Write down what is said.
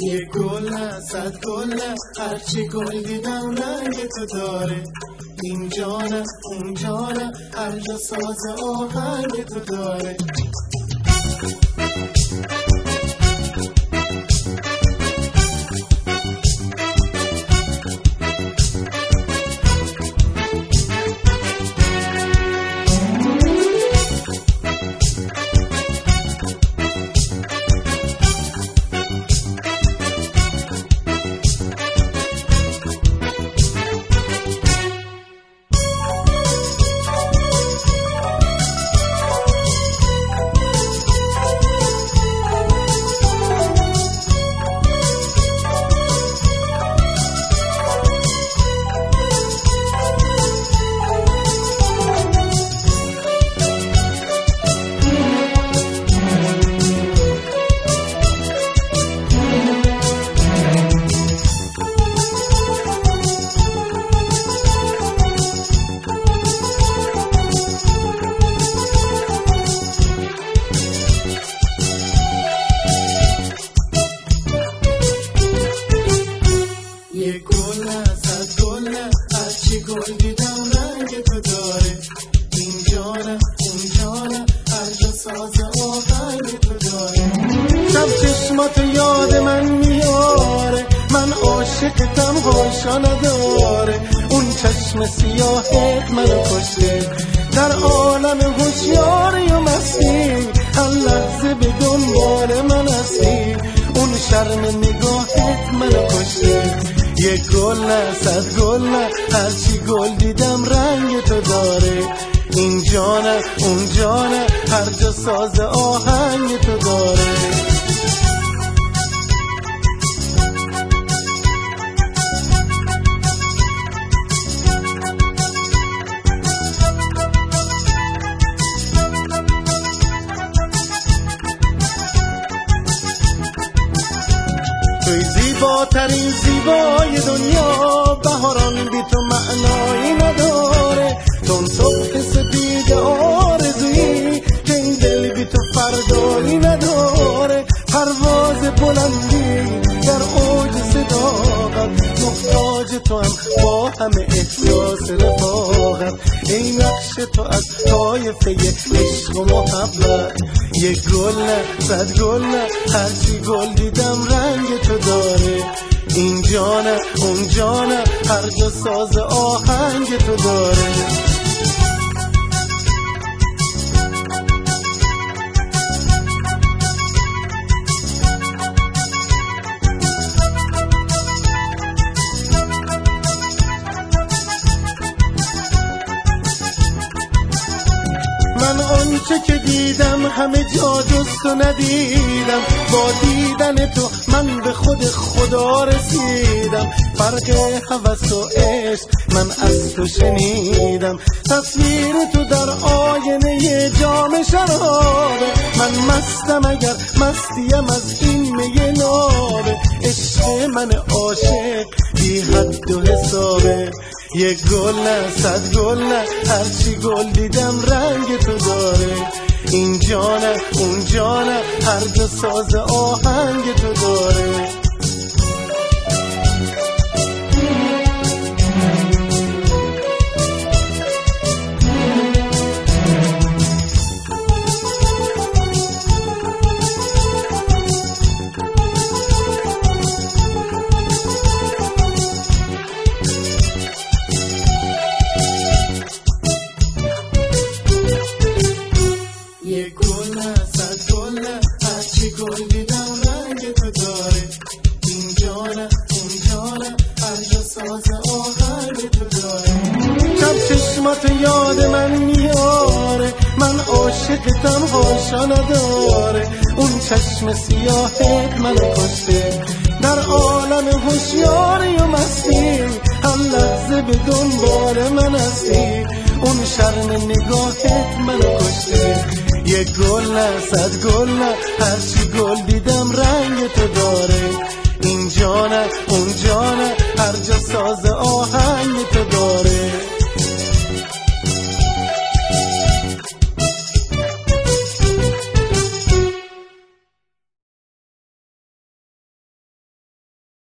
یه گل صد گل هرچی گل دیدم رنگ تو داره. اینجا نه اونجا نه هر جا ساز آهنگ تو داره. عاشقتم هاشا نداره اون چشم سیاهت منو کشته. در عالم هوشیاری و مستی. هر لحظه به دنبال من هستی. اون شرم نگاهت منو کشته. یه گل نه صد گل نه. هرچی گل دیدم رنگ تو داره. اینجا نه اونجا نه هر جا ساز آهنگ تو داره. زیباترین زیبای دنیا بهاران طایفه عشق و محبت. یه گل نه صد گل نه هرچی گل دیدم رنگ تو داره. اینجا نه اونجا نه هر جا ساز آهنگ تو داره. آنچه که دیدم همه جا جز تو ندیدم. با دیدن تو من به خود خدا رسیدم. فرق هوس و عشق من از تو شنیدم. تصویر تو در آینه جام شرابه. من مستم اگر مستیم از این می نابه. عشق من عاشق بی حد و حسابه. یه گل نه صد گل نه هرچی گل دیدم رنگ تو داره. اینجا نه اونجا نه هر جا ساز آهنگ تو داره. چشمات یاد من میاره. من عاشقتم هاشا نداره. اون چشم سیاهت منو کشته. در عالم هوشیاری و مستی. هر لحظه به دنبال من هستی. اون شرم نگاهت منو کشته. یه گل نه صد گل نه. هرچی گل دیدم رنگ تو داره. اینجا نه اونجا